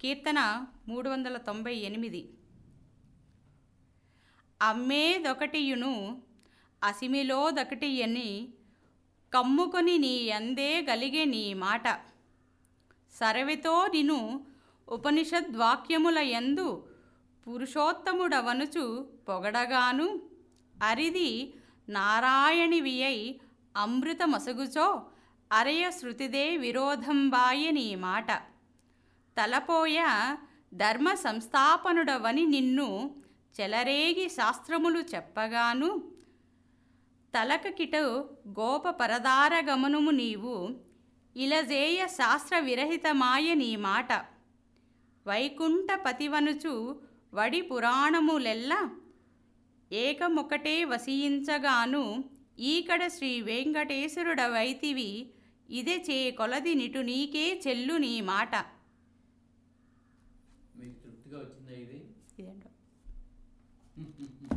కీర్తన మూడు వందల తొంభై ఎనిమిది అమ్మేదొకటియును అసిమిలోదొకటియని కమ్ముకొని నీ అందే గలిగే నీ మాట. సరవితో నిను ఉపనిషద్వాక్యముల యందు పురుషోత్తముడవనుచు పొగడగాను. అరిది నారాయణివియై అమృతమసగుచో అరయ శృతిదే విరోధంబాయ నీ మాట. తలపోయ ధర్మ సంస్థాపనుడవని నిన్ను చెలరేగి శాస్త్రములు చెప్పగాను. తలకకిట గోప పరదారగమనుము నీవు ఇలజేయ శాస్త్ర విరహితమాయ నీ మాట. వైకుంఠపతివనుచు వడి పురాణములెల్ల ఏకమొకటే వసించగాను ఈకడ శ్రీ వెంకటేశ్వరుడవైతివి ఇదే చే కొలది నిటు నీకే చెల్లు నీ మాట. మీకు తృప్తిగా వచ్చిందా ఇది?